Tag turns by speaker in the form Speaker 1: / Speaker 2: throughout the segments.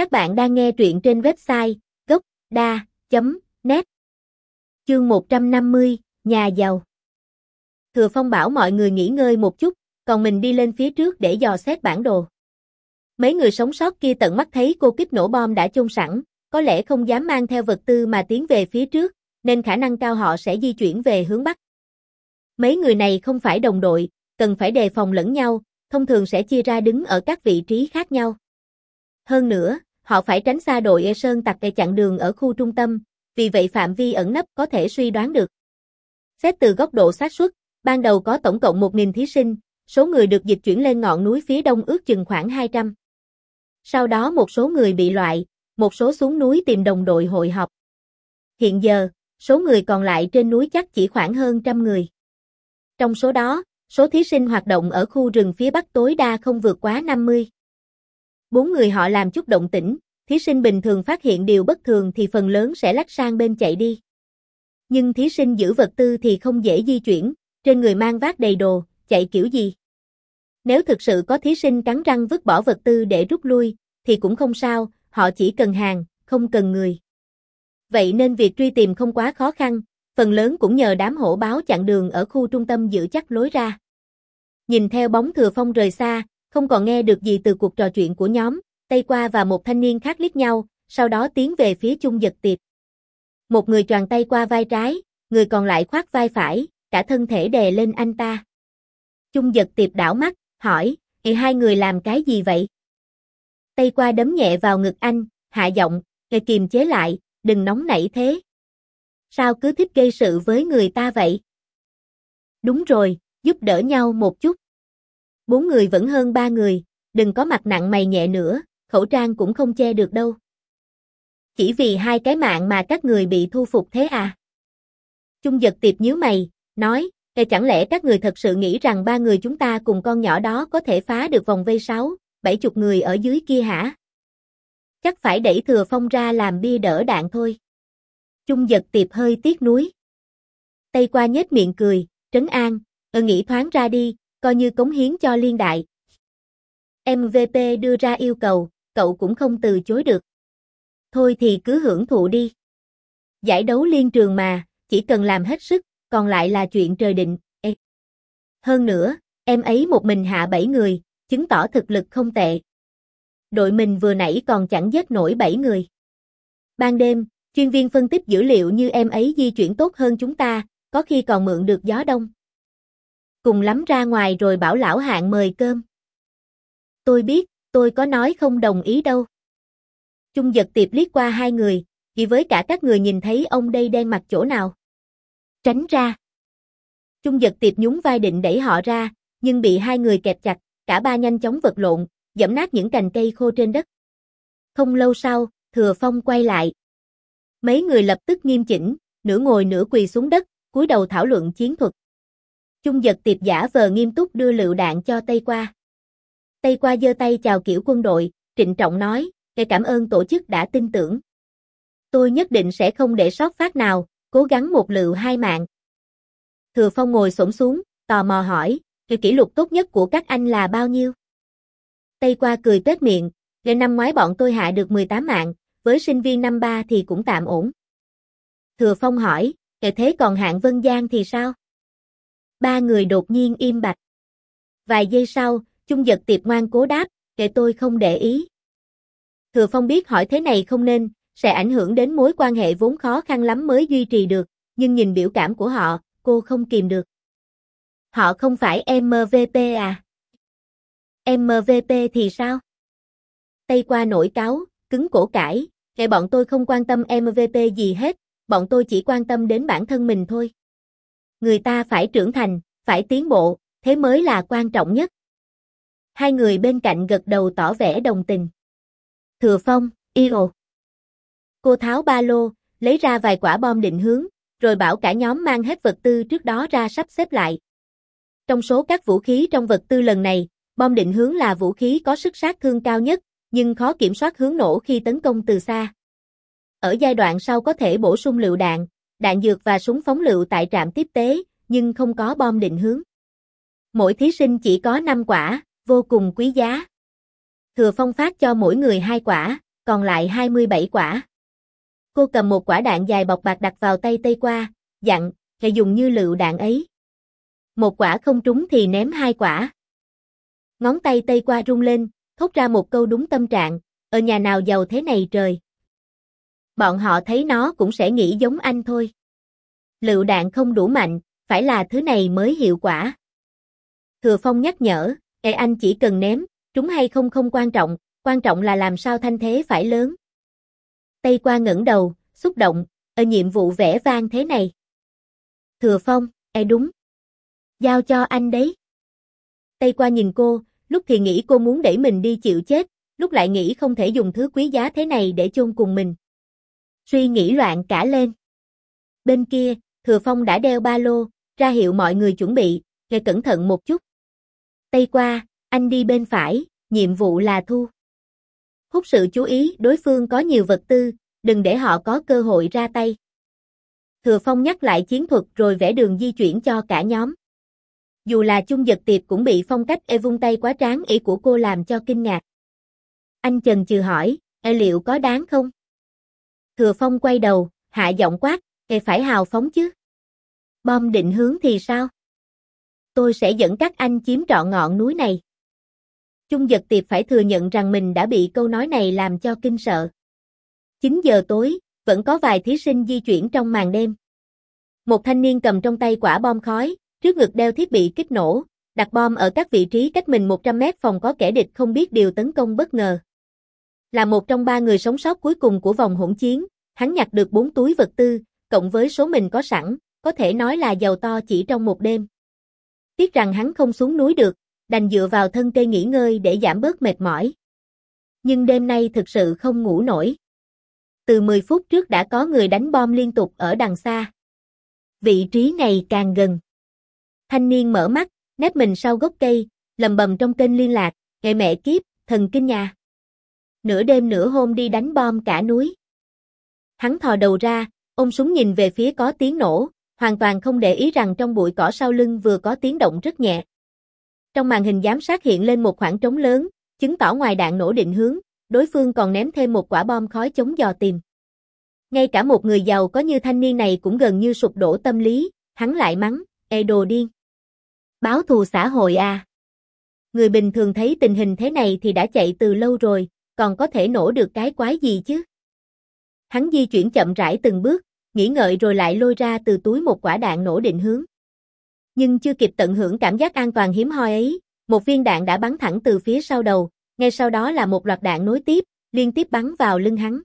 Speaker 1: Các bạn đang nghe truyện trên website gốc.da.net Chương 150, Nhà giàu Thừa Phong bảo mọi người nghỉ ngơi một chút, còn mình đi lên phía trước để dò xét bản đồ. Mấy người sống sót kia tận mắt thấy cô kích nổ bom đã chôn sẵn, có lẽ không dám mang theo vật tư mà tiến về phía trước, nên khả năng cao họ sẽ di chuyển về hướng Bắc. Mấy người này không phải đồng đội, cần phải đề phòng lẫn nhau, thông thường sẽ chia ra đứng ở các vị trí khác nhau. Hơn nữa, họ phải tránh xa đội e sơn tặc để chặn đường ở khu trung tâm, vì vậy phạm vi ẩn nấp có thể suy đoán được. Xét từ góc độ xác suất, ban đầu có tổng cộng 1.000 thí sinh, số người được dịch chuyển lên ngọn núi phía đông ước chừng khoảng 200. Sau đó một số người bị loại, một số xuống núi tìm đồng đội hội họp. Hiện giờ, số người còn lại trên núi chắc chỉ khoảng hơn trăm người. Trong số đó, số thí sinh hoạt động ở khu rừng phía bắc tối đa không vượt quá 50. Bốn người họ làm chút động tĩnh, thí sinh bình thường phát hiện điều bất thường thì phần lớn sẽ lách sang bên chạy đi. Nhưng thí sinh giữ vật tư thì không dễ di chuyển, trên người mang vác đầy đồ, chạy kiểu gì. Nếu thực sự có thí sinh cắn răng vứt bỏ vật tư để rút lui, thì cũng không sao, họ chỉ cần hàng, không cần người. Vậy nên việc truy tìm không quá khó khăn, phần lớn cũng nhờ đám hổ báo chặn đường ở khu trung tâm giữ chắc lối ra. Nhìn theo bóng thừa phong rời xa, không còn nghe được gì từ cuộc trò chuyện của nhóm, Tây Qua và một thanh niên khác liếc nhau, sau đó tiến về phía chung giật tiệp. Một người tròn tay qua vai trái, người còn lại khoác vai phải, cả thân thể đè lên anh ta. Chung giật tiệp đảo mắt, hỏi, Ê hai người làm cái gì vậy? Tây qua đấm nhẹ vào ngực anh, hạ giọng, Ê kiềm chế lại, đừng nóng nảy thế. Sao cứ thích gây sự với người ta vậy? Đúng rồi, giúp đỡ nhau một chút. Bốn người vẫn hơn ba người, đừng có mặt nặng mày nhẹ nữa, khẩu trang cũng không che được đâu. Chỉ vì hai cái mạng mà các người bị thu phục thế à? Trung giật tiệp nhíu mày, nói, Ê chẳng lẽ các người thật sự nghĩ rằng ba người chúng ta cùng con nhỏ đó có thể phá được vòng vây sáu, bảy chục người ở dưới kia hả? Chắc phải đẩy thừa phong ra làm bia đỡ đạn thôi. Trung giật tiệp hơi tiếc nuối. Tây qua nhếch miệng cười, trấn an, ờ nghĩ thoáng ra đi, coi như cống hiến cho liên đại. MVP đưa ra yêu cầu, cậu cũng không từ chối được. Thôi thì cứ hưởng thụ đi. Giải đấu liên trường mà, chỉ cần làm hết sức, còn lại là chuyện trời định. Ê. Hơn nữa, em ấy một mình hạ bảy người, chứng tỏ thực lực không tệ. Đội mình vừa nãy còn chẳng giết nổi bảy người. Ban đêm, chuyên viên phân tích dữ liệu như em ấy di chuyển tốt hơn chúng ta, có khi còn mượn được gió đông. Cùng lắm ra ngoài rồi bảo lão hạng mời cơm. Tôi biết, tôi có nói không đồng ý đâu. Trung giật tiệp liếc qua hai người, chỉ với cả các người nhìn thấy ông đây đen mặt chỗ nào. Tránh ra. Trung giật tiệp nhún vai định đẩy họ ra, nhưng bị hai người kẹp chặt, cả ba nhanh chóng vật lộn, dẫm nát những cành cây khô trên đất. Không lâu sau, Thừa Phong quay lại. Mấy người lập tức nghiêm chỉnh, nửa ngồi nửa quỳ xuống đất, cúi đầu thảo luận chiến thuật. Trung giật tiệp giả vờ nghiêm túc đưa lựu đạn cho Tây Qua. Tây Qua giơ tay chào kiểu quân đội, trịnh trọng nói, kể cảm ơn tổ chức đã tin tưởng. Tôi nhất định sẽ không để sót phát nào, cố gắng một lựu hai mạng. Thừa Phong ngồi xổm xuống, tò mò hỏi, kỷ lục tốt nhất của các anh là bao nhiêu? Tây qua cười tết miệng, để năm ngoái bọn tôi hạ được 18 mạng, với sinh viên năm ba thì cũng tạm ổn. Thừa Phong hỏi, kể thế còn hạng Vân Giang thì sao? Ba người đột nhiên im bặt. Vài giây sau, Trung giật tiệp ngoan cố đáp, kệ tôi không để ý. Thừa Phong biết hỏi thế này không nên, sẽ ảnh hưởng đến mối quan hệ vốn khó khăn lắm mới duy trì được, nhưng nhìn biểu cảm của họ, cô không kìm được. Họ không phải MVP à? MVP thì sao? Tây qua nổi cáo, cứng cổ cãi, kệ bọn tôi không quan tâm MVP gì hết, bọn tôi chỉ quan tâm đến bản thân mình thôi. Người ta phải trưởng thành, phải tiến bộ, thế mới là quan trọng nhất. Hai người bên cạnh gật đầu tỏ vẻ đồng tình. Thừa Phong, yêu. Cô tháo ba lô, lấy ra vài quả bom định hướng, rồi bảo cả nhóm mang hết vật tư trước đó ra sắp xếp lại. Trong số các vũ khí trong vật tư lần này, bom định hướng là vũ khí có sức sát thương cao nhất, nhưng khó kiểm soát hướng nổ khi tấn công từ xa. Ở giai đoạn sau có thể bổ sung lựu đạn, đạn dược và súng phóng lựu tại trạm tiếp tế, nhưng không có bom định hướng. Mỗi thí sinh chỉ có 5 quả, vô cùng quý giá. Thừa Phong phát cho mỗi người hai quả, còn lại 27 quả. Cô cầm một quả đạn dài bọc bạc đặt vào tay Tây Qua, dặn, hãy dùng như lựu đạn ấy. Một quả không trúng thì ném hai quả. Ngón tay Tây Qua rung lên, thốt ra một câu đúng tâm trạng, ở nhà nào giàu thế này trời. Bọn họ thấy nó cũng sẽ nghĩ giống anh thôi. Lựu đạn không đủ mạnh, phải là thứ này mới hiệu quả. Thừa Phong nhắc nhở, Ê anh chỉ cần ném, trúng hay không không quan trọng, quan trọng là làm sao thanh thế phải lớn. Tây qua ngẩng đầu, xúc động, ở nhiệm vụ vẽ vang thế này. Thừa Phong, e đúng. Giao cho anh đấy. Tây qua nhìn cô, lúc thì nghĩ cô muốn đẩy mình đi chịu chết, lúc lại nghĩ không thể dùng thứ quý giá thế này để chôn cùng mình. Suy nghĩ loạn cả lên. Bên kia, Thừa Phong đã đeo ba lô, ra hiệu mọi người chuẩn bị, nghe cẩn thận một chút. Tây qua, anh đi bên phải, nhiệm vụ là thu. Hút sự chú ý đối phương có nhiều vật tư, đừng để họ có cơ hội ra tay. Thừa Phong nhắc lại chiến thuật rồi vẽ đường di chuyển cho cả nhóm. Dù là chung giật tiệp cũng bị phong cách e vung tay quá tráng ý của cô làm cho kinh ngạc. Anh chần chừ hỏi, e liệu có đáng không? Thừa Phong quay đầu, hạ giọng quát, e phải hào phóng chứ. Bom định hướng thì sao? Tôi sẽ dẫn các anh chiếm trọn ngọn núi này. Chung giật tiệp phải thừa nhận rằng mình đã bị câu nói này làm cho kinh sợ. 9 giờ tối, vẫn có vài thí sinh di chuyển trong màn đêm. Một thanh niên cầm trong tay quả bom khói, trước ngực đeo thiết bị kích nổ, đặt bom ở các vị trí cách mình 100 mét phòng có kẻ địch không biết điều tấn công bất ngờ. Là một trong ba người sống sót cuối cùng của vòng hỗn chiến, hắn nhặt được bốn túi vật tư, cộng với số mình có sẵn, có thể nói là giàu to chỉ trong một đêm. Tiếc rằng hắn không xuống núi được, đành dựa vào thân cây nghỉ ngơi để giảm bớt mệt mỏi. Nhưng đêm nay thực sự không ngủ nổi. Từ 10 phút trước đã có người đánh bom liên tục ở đằng xa. Vị trí ngày càng gần. Thanh niên mở mắt, nép mình sau gốc cây, lầm bầm trong kênh liên lạc, ngày mẹ kiếp, thần kinh nhà. Nửa đêm nửa hôm đi đánh bom cả núi. Hắn thò đầu ra, ôm súng nhìn về phía có tiếng nổ, hoàn toàn không để ý rằng trong bụi cỏ sau lưng vừa có tiếng động rất nhẹ. Trong màn hình giám sát hiện lên một khoảng trống lớn, chứng tỏ ngoài đạn nổ định hướng, đối phương còn ném thêm một quả bom khói chống dò tìm. Ngay cả một người giàu có như thanh niên này cũng gần như sụp đổ tâm lý, hắn lại mắng, ê đồ điên. Báo thù xã hội à. Người bình thường thấy tình hình thế này thì đã chạy từ lâu rồi, còn có thể nổ được cái quái gì chứ? Hắn di chuyển chậm rãi từng bước, nghĩ ngợi rồi lại lôi ra từ túi một quả đạn nổ định hướng. Nhưng chưa kịp tận hưởng cảm giác an toàn hiếm hoi ấy, một viên đạn đã bắn thẳng từ phía sau đầu, ngay sau đó là một loạt đạn nối tiếp, liên tiếp bắn vào lưng hắn.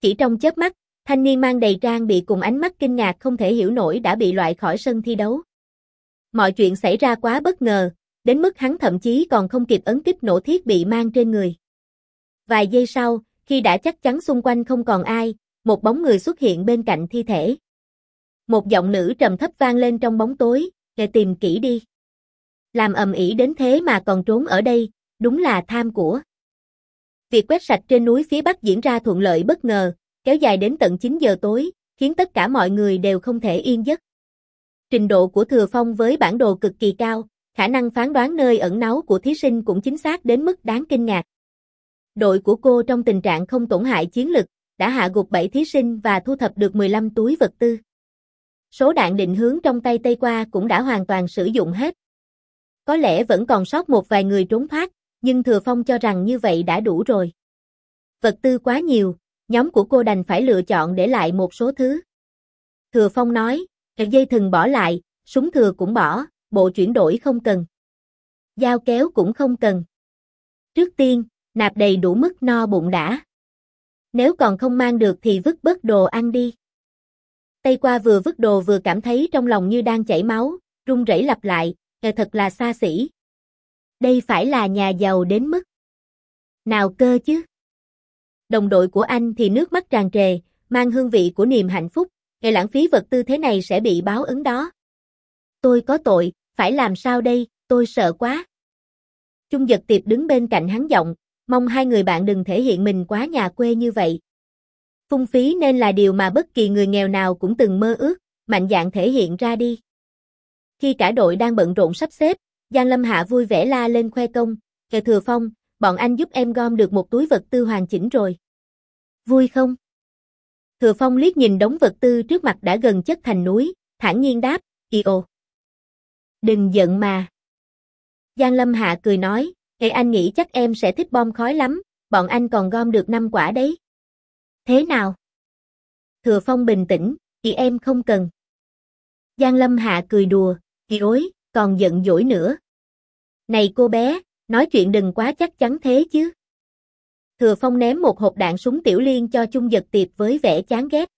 Speaker 1: Chỉ trong chớp mắt, thanh niên mang đầy trang bị cùng ánh mắt kinh ngạc không thể hiểu nổi đã bị loại khỏi sân thi đấu. Mọi chuyện xảy ra quá bất ngờ, đến mức hắn thậm chí còn không kịp ấn kích nổ thiết bị mang trên người. Vài giây sau, khi đã chắc chắn xung quanh không còn ai, một bóng người xuất hiện bên cạnh thi thể. Một giọng nữ trầm thấp vang lên trong bóng tối, để tìm kỹ đi. Làm ầm ĩ đến thế mà còn trốn ở đây, đúng là tham của. Việc quét sạch trên núi phía bắc diễn ra thuận lợi bất ngờ, kéo dài đến tận 9 giờ tối, khiến tất cả mọi người đều không thể yên giấc. Trình độ của Thừa Phong với bản đồ cực kỳ cao, khả năng phán đoán nơi ẩn náu của thí sinh cũng chính xác đến mức đáng kinh ngạc. Đội của cô trong tình trạng không tổn hại chiến lực, đã hạ gục 7 thí sinh và thu thập được 15 túi vật tư. Số đạn định hướng trong tay Tây Qua cũng đã hoàn toàn sử dụng hết. Có lẽ vẫn còn sót một vài người trốn thoát, nhưng Thừa Phong cho rằng như vậy đã đủ rồi. Vật tư quá nhiều, nhóm của cô đành phải lựa chọn để lại một số thứ. Thừa Phong nói, dây thừng bỏ lại, súng thừa cũng bỏ, bộ chuyển đổi không cần. Dao kéo cũng không cần. Trước tiên, nạp đầy đủ mức no bụng đã. Nếu còn không mang được thì vứt bớt đồ ăn đi. Tây qua vừa vứt đồ vừa cảm thấy trong lòng như đang chảy máu, run rẩy lặp lại, Nghe thật là xa xỉ. Đây phải là nhà giàu đến mức. Nào cơ chứ. Đồng đội của anh thì nước mắt tràn trề, mang hương vị của niềm hạnh phúc, Nghe lãng phí vật tư thế này sẽ bị báo ứng đó. Tôi có tội, phải làm sao đây, tôi sợ quá. Trung giật tiệp đứng bên cạnh hắn giọng, mong hai người bạn đừng thể hiện mình quá nhà quê như vậy. Phung phí nên là điều mà bất kỳ người nghèo nào cũng từng mơ ước, mạnh dạng thể hiện ra đi. Khi cả đội đang bận rộn sắp xếp, Giang Lâm Hạ vui vẻ la lên khoe công, kẻ thừa phong, bọn anh giúp em gom được một túi vật tư hoàn chỉnh rồi. Vui không? Thừa Phong liếc nhìn đống vật tư trước mặt đã gần chất thành núi, thản nhiên đáp, kì ồ. Đừng giận mà. Giang Lâm Hạ cười nói, Ê anh nghĩ chắc em sẽ thích bom khói lắm, bọn anh còn gom được 5 quả đấy. Thế nào? Thừa Phong bình tĩnh, chị em không cần. Giang Lâm Hạ cười đùa, chị ối, còn giận dỗi nữa. Này cô bé, nói chuyện đừng quá chắc chắn thế chứ. Thừa Phong ném một hộp đạn súng tiểu liên cho Chung Giật Tiệp với vẻ chán ghét.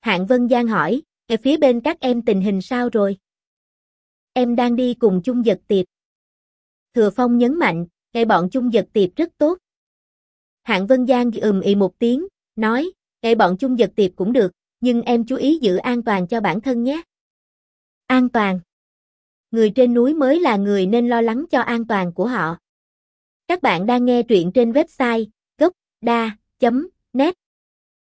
Speaker 1: Hạng Vân Giang hỏi, ở phía bên các em tình hình sao rồi? Em đang đi cùng Chung Giật Tiệp. Thừa Phong nhấn mạnh, ngày bọn Chung Giật Tiệp rất tốt. Hạng Vân Giang ừm ì một tiếng, nói, ngày bọn Chung Giật Tiệp cũng được, nhưng em chú ý giữ an toàn cho bản thân nhé. An toàn. Người trên núi mới là người nên lo lắng cho an toàn của họ. Các bạn đang nghe truyện trên website gocda.net